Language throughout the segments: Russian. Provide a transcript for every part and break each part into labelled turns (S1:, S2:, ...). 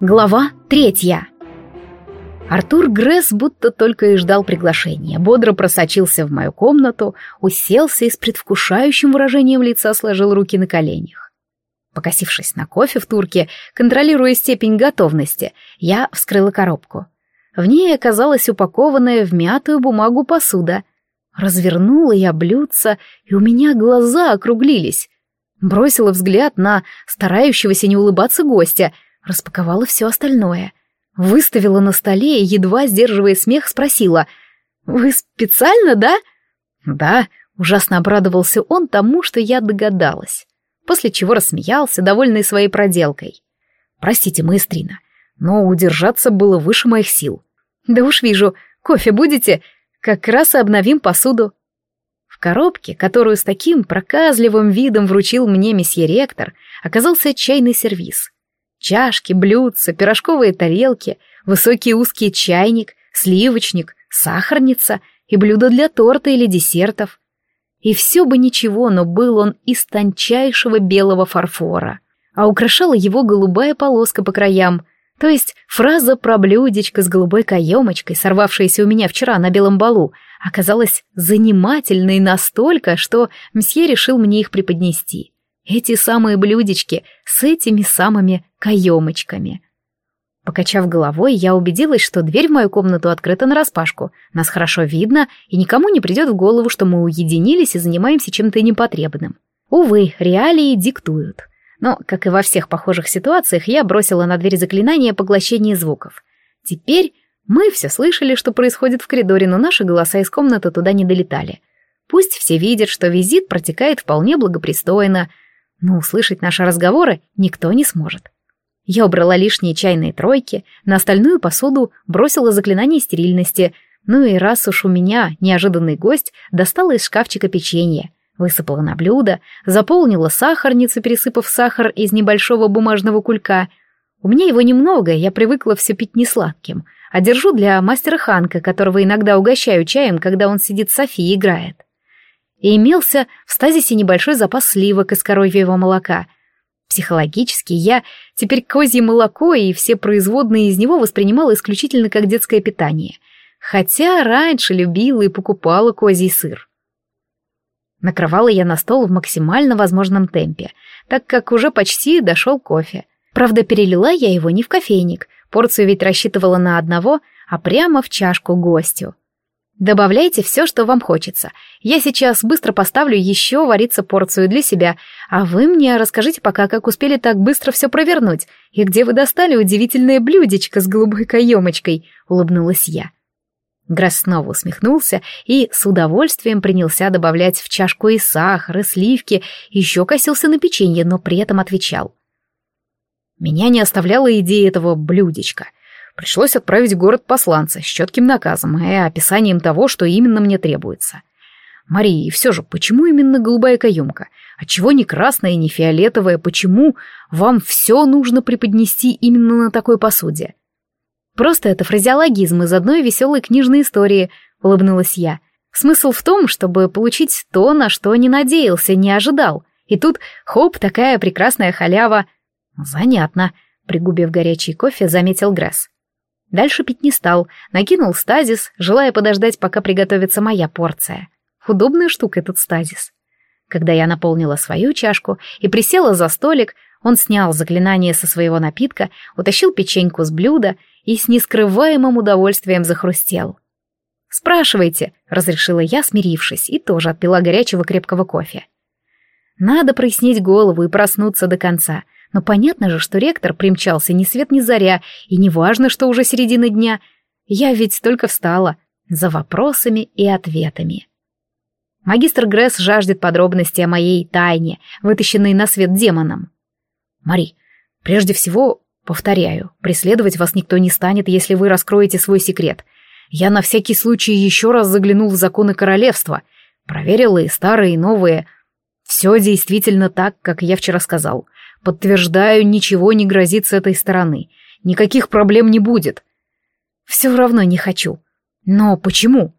S1: Глава третья. Артур Гресс будто только и ждал приглашения, бодро просочился в мою комнату, уселся и с предвкушающим выражением лица сложил руки на коленях. Покосившись на кофе в турке, контролируя степень готовности, я вскрыла коробку. В ней оказалась упакованная в мятую бумагу посуда. Развернула я блюдце, и у меня глаза округлились. Бросила взгляд на старающегося не улыбаться гостя — Распаковала все остальное. Выставила на столе и, едва сдерживая смех, спросила. «Вы специально, да?» «Да», — ужасно обрадовался он тому, что я догадалась. После чего рассмеялся, довольный своей проделкой. «Простите, маэстрина, но удержаться было выше моих сил». «Да уж вижу, кофе будете? Как раз и обновим посуду». В коробке, которую с таким проказливым видом вручил мне месье ректор, оказался чайный сервиз — Чашки, блюдца, пирожковые тарелки, высокий узкий чайник, сливочник, сахарница и блюдо для торта или десертов. И все бы ничего, но был он из тончайшего белого фарфора, а украшала его голубая полоска по краям, то есть фраза про блюдечко с голубой каемочкой, сорвавшаяся у меня вчера на белом балу, оказалась занимательной настолько, что мсье решил мне их преподнести. Эти самые блюдечки с этими самыми каемочками. Покачав головой, я убедилась, что дверь в мою комнату открыта нараспашку. Нас хорошо видно, и никому не придет в голову, что мы уединились и занимаемся чем-то непотребным. Увы, реалии диктуют. Но, как и во всех похожих ситуациях, я бросила на дверь заклинание поглощения звуков. Теперь мы все слышали, что происходит в коридоре, но наши голоса из комнаты туда не долетали. Пусть все видят, что визит протекает вполне благопристойно, но услышать наши разговоры никто не сможет. Я убрала лишние чайные тройки, на остальную посуду бросила заклинание стерильности, ну и раз уж у меня неожиданный гость достала из шкафчика печенье, высыпала на блюдо, заполнила сахарницу, пересыпав сахар из небольшого бумажного кулька. У меня его немного, я привыкла все пить несладким, а держу для мастера Ханка, которого иногда угощаю чаем, когда он сидит с Софией и играет и имелся в стазисе небольшой запас сливок из коровьего молока. Психологически я теперь козье молоко и все производные из него воспринимала исключительно как детское питание, хотя раньше любила и покупала козий сыр. Накрывала я на стол в максимально возможном темпе, так как уже почти дошел кофе. Правда, перелила я его не в кофейник, порцию ведь рассчитывала на одного, а прямо в чашку гостю. Добавляйте все, что вам хочется. Я сейчас быстро поставлю еще вариться порцию для себя, а вы мне расскажите пока, как успели так быстро все провернуть, и где вы достали удивительное блюдечко с голубой каемочкой», — улыбнулась я. Грасс снова усмехнулся и с удовольствием принялся добавлять в чашку и сахар, и сливки, еще косился на печенье, но при этом отвечал. Меня не оставляла идея этого блюдечка. Пришлось отправить в город посланца с четким наказом и описанием того, что именно мне требуется. Мария, и все же, почему именно голубая каемка? Отчего не красная не фиолетовая? Почему вам все нужно преподнести именно на такой посуде? Просто это фразеологизм из одной веселой книжной истории, улыбнулась я. Смысл в том, чтобы получить то, на что не надеялся, не ожидал. И тут, хоп, такая прекрасная халява. Занятно, пригубив горячий кофе, заметил Гресс. Дальше пить не стал, накинул стазис, желая подождать, пока приготовится моя порция. Удобная штука этот стазис. Когда я наполнила свою чашку и присела за столик, он снял заклинание со своего напитка, утащил печеньку с блюда и с нескрываемым удовольствием захрустел. «Спрашивайте», — разрешила я, смирившись, и тоже отпила горячего крепкого кофе. «Надо прояснить голову и проснуться до конца», — но понятно же, что ректор примчался ни свет ни заря, и неважно, что уже середина дня. Я ведь только встала. За вопросами и ответами. Магистр Гресс жаждет подробностей о моей тайне, вытащенной на свет демоном. Мари, прежде всего, повторяю, преследовать вас никто не станет, если вы раскроете свой секрет. Я на всякий случай еще раз заглянул в законы королевства, проверил и старые, и новые. Все действительно так, как я вчера сказал. Подтверждаю, ничего не грозит с этой стороны. Никаких проблем не будет. Все равно не хочу. Но почему?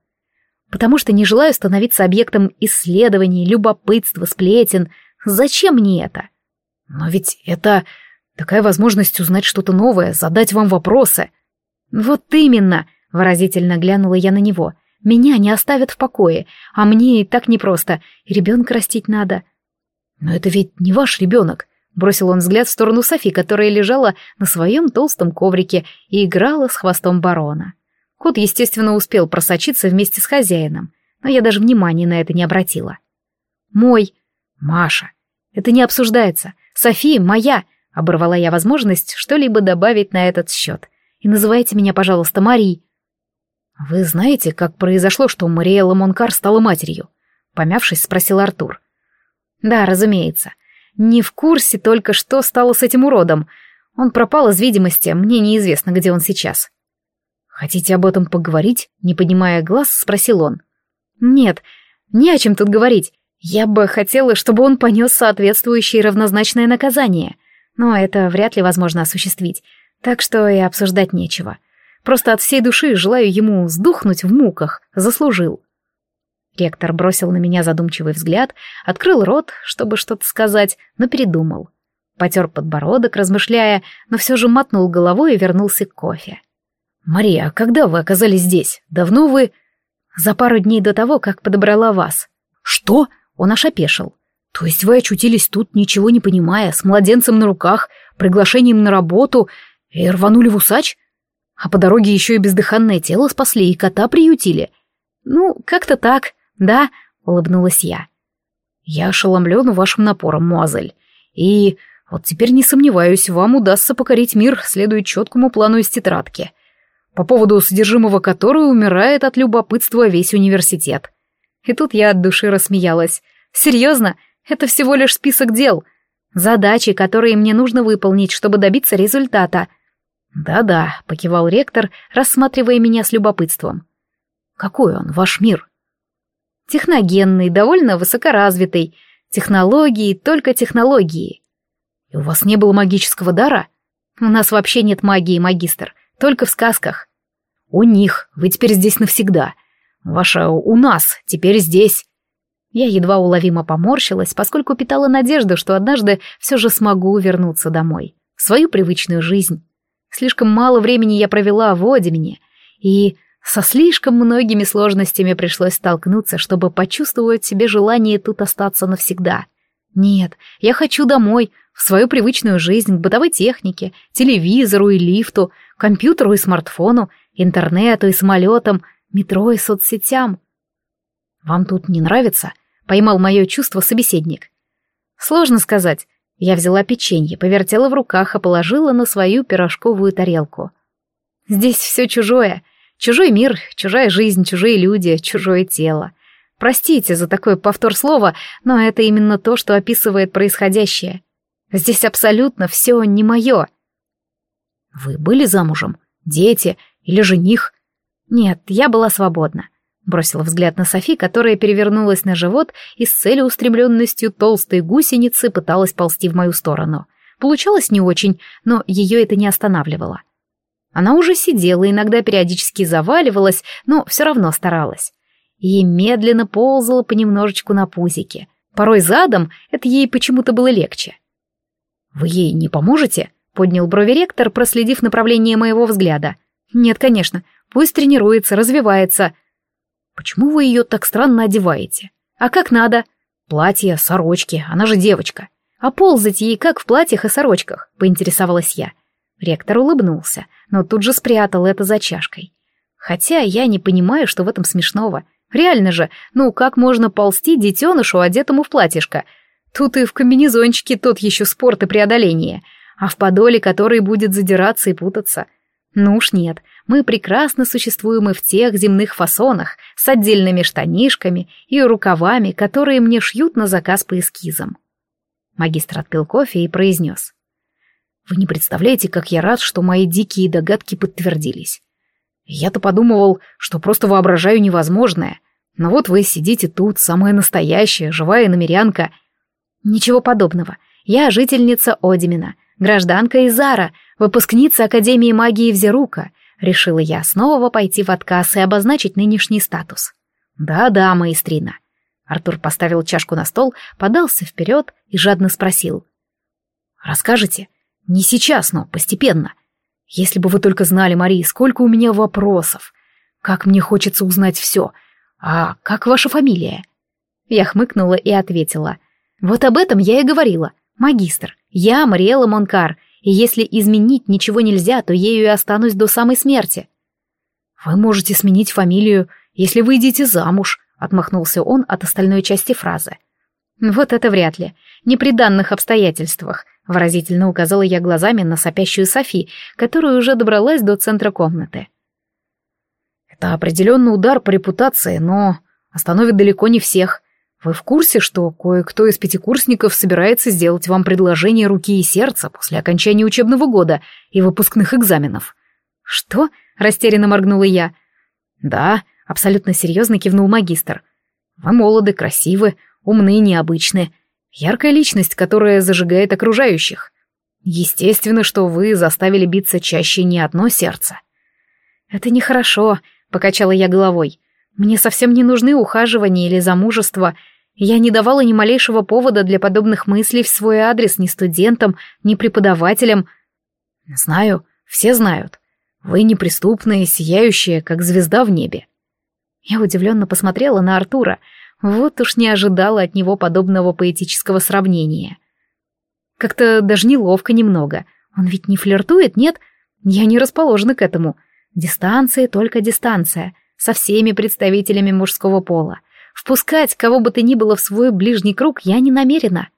S1: Потому что не желаю становиться объектом исследований, любопытства, сплетен. Зачем мне это? Но ведь это...
S2: Такая возможность узнать что-то новое, задать вам вопросы.
S1: Вот именно, выразительно глянула я на него. Меня не оставят в покое, а мне и так непросто, ребенка растить надо.
S2: Но это ведь не ваш ребенок. Бросил он взгляд в сторону Софи, которая лежала на своем толстом коврике и играла с хвостом барона. Кот, естественно, успел просочиться вместе с хозяином, но я даже внимания на это не обратила. «Мой. Маша. Это не обсуждается. София моя!» — оборвала я возможность что-либо добавить на этот счет. «И называйте меня, пожалуйста, Мари». «Вы знаете, как произошло, что Мариэлла Монкар стала матерью?» Помявшись, спросил Артур.
S1: «Да, разумеется. Не в курсе только, что стало с этим уродом. Он пропал из видимости, мне неизвестно, где он сейчас».
S2: «Хотите об этом поговорить?» — не поднимая глаз, спросил он.
S1: «Нет, не о чем тут говорить. Я бы хотела, чтобы он понес соответствующее равнозначное наказание, но это вряд ли возможно осуществить, так что и обсуждать нечего. Просто от всей души желаю ему сдохнуть в муках, заслужил». Ректор бросил на меня задумчивый взгляд, открыл рот, чтобы что-то сказать, но передумал. Потер подбородок, размышляя, но все же мотнул головой и вернулся к кофе.
S2: «Мария, а когда вы оказались здесь? Давно вы...»
S1: «За пару дней до того, как подобрала вас».
S2: «Что?» Он аж опешил. «То есть вы очутились тут, ничего не понимая, с младенцем на руках, приглашением на работу и рванули в усач? А по дороге еще и бездыханное тело спасли и кота приютили?»
S1: «Ну, как-то так», «Да», — улыбнулась я.
S2: «Я ошеломлен вашим напором, Муазель. И вот теперь не сомневаюсь, вам удастся покорить мир, следуя четкому плану из тетрадки, по поводу содержимого которой умирает от любопытства весь университет».
S1: И тут я от души рассмеялась. «Серьезно? Это всего лишь список дел. Задачи, которые мне нужно выполнить, чтобы добиться результата».
S2: «Да-да», — покивал ректор, рассматривая меня с любопытством. «Какой он, ваш мир?»
S1: Техногенный, довольно высокоразвитый. Технологии, только технологии.
S2: И у вас не было магического дара?
S1: У нас вообще нет магии, магистр. Только в сказках.
S2: У них. Вы теперь здесь навсегда. Ваша у нас. Теперь здесь.
S1: Я едва уловимо поморщилась, поскольку питала надежду, что однажды все же смогу вернуться домой. В свою привычную жизнь. Слишком мало времени я провела в Одимене. И со слишком многими сложностями пришлось столкнуться, чтобы почувствовать в себе желание тут остаться навсегда. Нет, я хочу домой, в свою привычную жизнь, к бытовой технике, телевизору и лифту, компьютеру и смартфону, интернету и самолетам, метро и соцсетям.
S2: «Вам тут не нравится?» — поймал мое чувство собеседник.
S1: «Сложно сказать. Я взяла печенье, повертела в руках и положила на свою пирожковую тарелку. Здесь все чужое — Чужой мир, чужая жизнь, чужие люди, чужое тело. Простите за такой повтор слова, но это именно то, что описывает происходящее. Здесь абсолютно все не мое.
S2: Вы были замужем? Дети? Или жених?
S1: Нет, я была свободна. Бросила взгляд на Софи, которая перевернулась на живот и с целеустремленностью толстой гусеницы пыталась ползти в мою сторону. Получалось не очень, но ее это не останавливало. Она уже сидела, иногда периодически заваливалась, но все равно старалась. И медленно ползала понемножечку на пузике. Порой задом это ей почему-то было легче.
S2: «Вы ей не поможете?» — поднял брови ректор, проследив направление моего взгляда.
S1: «Нет, конечно. Пусть тренируется, развивается».
S2: «Почему вы ее так странно одеваете?»
S1: «А как надо?»
S2: «Платье, сорочки, она же девочка».
S1: «А ползать ей как в платьях и сорочках?» — поинтересовалась я. Ректор улыбнулся, но тут же спрятал это за чашкой. Хотя я не понимаю, что в этом смешного. Реально же, ну как можно ползти детенышу, одетому в платьишко? Тут и в комбинезончике тот еще спорт и преодоление, а в подоле который будет задираться и путаться. Ну уж нет, мы прекрасно существуем и в тех земных фасонах, с отдельными штанишками и рукавами, которые мне шьют на заказ по эскизам. Магистр отпил кофе и произнес.
S2: Вы не представляете, как я рад, что мои дикие догадки подтвердились. Я-то подумывал, что просто воображаю невозможное. Но вот вы сидите тут, самая настоящая, живая намерянка.
S1: Ничего подобного. Я жительница Одимина, гражданка Изара, выпускница Академии магии Взерука. Решила я снова пойти в отказ и обозначить нынешний статус.
S2: Да-да, маэстрина. Артур поставил чашку на стол, подался вперед и жадно спросил. «Расскажете, Не сейчас, но постепенно. Если бы вы только знали, Мари, сколько у меня вопросов. Как мне хочется узнать все. А как ваша фамилия? Я хмыкнула и ответила. Вот об этом я и говорила. Магистр. Я Мариэла Монкар, и если изменить ничего нельзя, то ею и останусь до самой смерти. Вы можете сменить фамилию, если выйдете замуж, отмахнулся он от остальной части фразы. Вот это вряд ли. Не при данных обстоятельствах, выразительно указала я глазами на сопящую Софи, которая уже добралась до центра комнаты. Это определенный удар по репутации, но остановит далеко не всех. Вы в курсе, что кое-кто из пятикурсников собирается сделать вам предложение руки и сердца после окончания учебного года и выпускных экзаменов? Что? Растерянно моргнула я. Да, абсолютно серьезно кивнул магистр. Вы молоды, красивы, умны, необычны. Яркая личность, которая зажигает окружающих. Естественно, что вы заставили биться чаще не одно сердце. Это нехорошо, покачала я головой. Мне совсем не нужны ухаживания или замужество. Я не давала ни малейшего повода для подобных мыслей в свой адрес ни студентам, ни преподавателям. Знаю, все знают. Вы неприступная, сияющая, как звезда в небе. Я удивленно посмотрела на Артура. Вот уж не ожидала от него подобного поэтического сравнения. Как-то даже неловко немного. Он ведь не флиртует, нет? Я не расположена к этому. Дистанция только дистанция. Со всеми представителями мужского пола. Впускать кого бы то ни было в свой ближний круг я не намерена.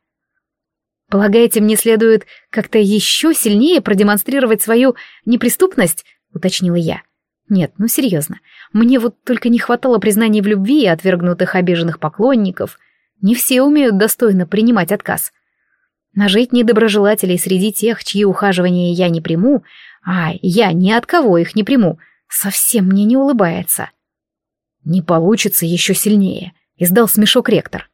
S2: Полагаете, мне следует как-то еще сильнее продемонстрировать свою неприступность? — уточнила я. «Нет, ну серьезно. Мне вот только не хватало признаний в любви и отвергнутых обиженных поклонников. Не все умеют достойно принимать отказ. Нажить недоброжелателей среди тех, чьи ухаживания я не приму, а я ни от кого их не приму, совсем мне не улыбается». «Не получится еще сильнее», — издал смешок ректор.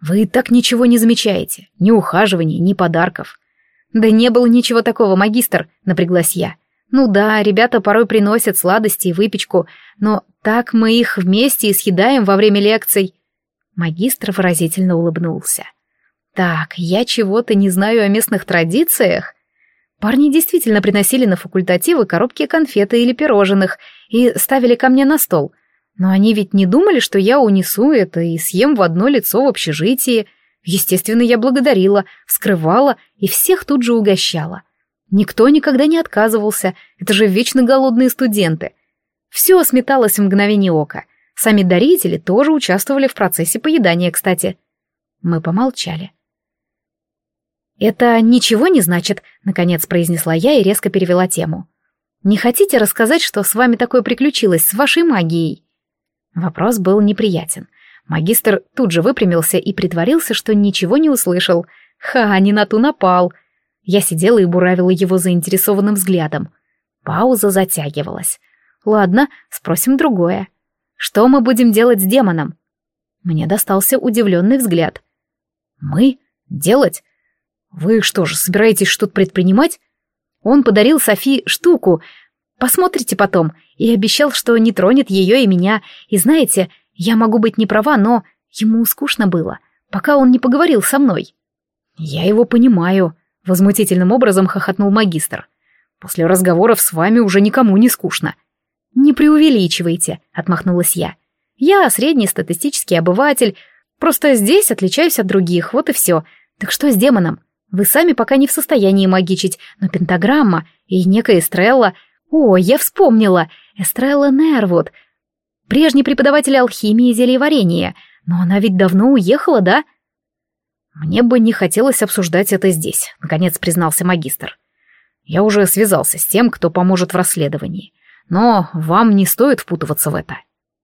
S2: «Вы так ничего не замечаете, ни ухаживаний, ни подарков». «Да не было ничего такого, магистр», — напряглась я. Ну да, ребята порой приносят сладости и выпечку, но так мы их вместе и съедаем во время лекций. Магистр выразительно улыбнулся. Так, я чего-то не знаю о местных традициях. Парни действительно приносили на факультативы коробки конфеты или пирожных и ставили ко мне на стол. Но они ведь не думали, что я унесу это и съем в одно лицо в общежитии. Естественно, я благодарила, вскрывала и всех тут же угощала. Никто никогда не отказывался, это же вечно голодные студенты. Все сметалось в мгновение ока. Сами дарители тоже участвовали в процессе поедания, кстати. Мы помолчали. «Это ничего не значит», — наконец произнесла я и резко перевела тему. «Не хотите рассказать, что с вами такое приключилось, с вашей магией?» Вопрос был неприятен. Магистр тут же выпрямился и притворился, что ничего не услышал. «Ха, не на ту напал!» Я сидела и буравила его заинтересованным взглядом. Пауза затягивалась. Ладно, спросим другое. Что мы будем делать с демоном? Мне достался удивленный взгляд. Мы? Делать? Вы что же, собираетесь что-то предпринимать? Он подарил Софи штуку. Посмотрите потом. И обещал, что не тронет ее и меня. И знаете, я могу быть не права, но ему скучно было, пока он не поговорил со мной. Я его понимаю. Возмутительным образом хохотнул магистр. «После разговоров с вами уже никому не скучно». «Не преувеличивайте», — отмахнулась я. «Я среднестатистический обыватель, просто здесь отличаюсь от других, вот и все. Так что с демоном? Вы сами пока не в состоянии магичить, но пентаграмма и некая Эстрелла... О, я вспомнила! Эстрелла Нервуд, прежний преподаватель алхимии и зельеварения. Но она ведь давно уехала, да?» «Мне бы не хотелось обсуждать это здесь», — наконец признался магистр. «Я уже связался с тем, кто поможет в расследовании. Но вам не стоит впутываться в это».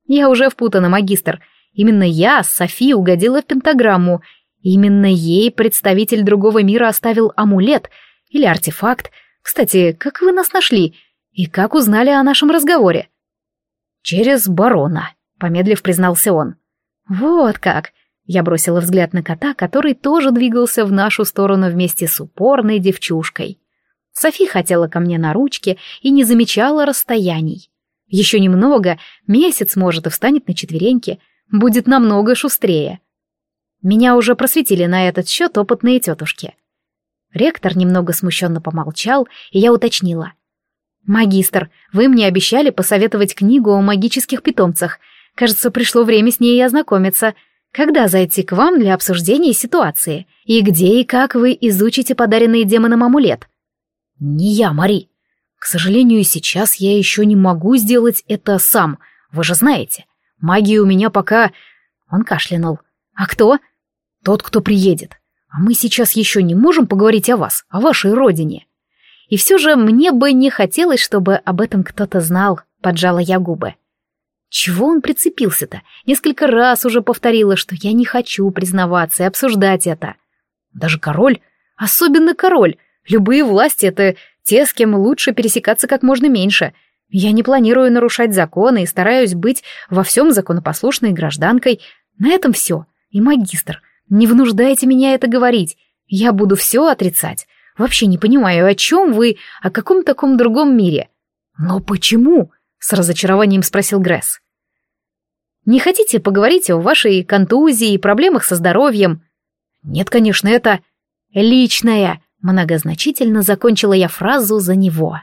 S2: «Я уже впутана, магистр. Именно я, Софи, угодила в пентаграмму. Именно ей представитель другого мира оставил амулет или артефакт. Кстати, как вы нас нашли? И как узнали о нашем разговоре?» «Через барона», — помедлив признался он. «Вот как. Я бросила взгляд на кота, который тоже двигался в нашу сторону вместе с упорной девчушкой. Софи хотела ко мне на ручке и не замечала расстояний. Еще немного, месяц, может, и встанет на четвереньки, будет намного шустрее. Меня уже просветили на этот счет опытные тетушки. Ректор немного смущенно помолчал, и я уточнила. «Магистр, вы мне обещали посоветовать книгу о магических питомцах. Кажется, пришло время с ней ознакомиться. Когда зайти к вам для обсуждения ситуации? И где и как вы изучите подаренный демоном амулет?»
S1: «Не я, Мари. К сожалению, сейчас я еще не могу сделать это сам. Вы же знаете, магия у меня пока...» Он кашлянул. «А кто?» «Тот, кто приедет. А мы сейчас еще не можем поговорить о вас, о вашей родине.
S2: И все же мне бы не хотелось, чтобы об этом кто-то знал, поджала я губы. Чего он прицепился-то? Несколько раз уже повторила, что я не хочу признаваться и обсуждать это.
S1: Даже король, особенно король, любые власти — это те, с кем лучше пересекаться как можно меньше. Я не планирую нарушать законы и стараюсь быть во всем законопослушной гражданкой. На этом все. И магистр, не вынуждайте меня это говорить. Я буду все отрицать. Вообще не понимаю, о чем вы, о каком таком другом мире.
S2: Но почему? С разочарованием спросил Гресс. Не хотите поговорить о вашей контузии и проблемах со здоровьем?
S1: Нет, конечно, это
S2: личное. Многозначительно закончила я фразу за него.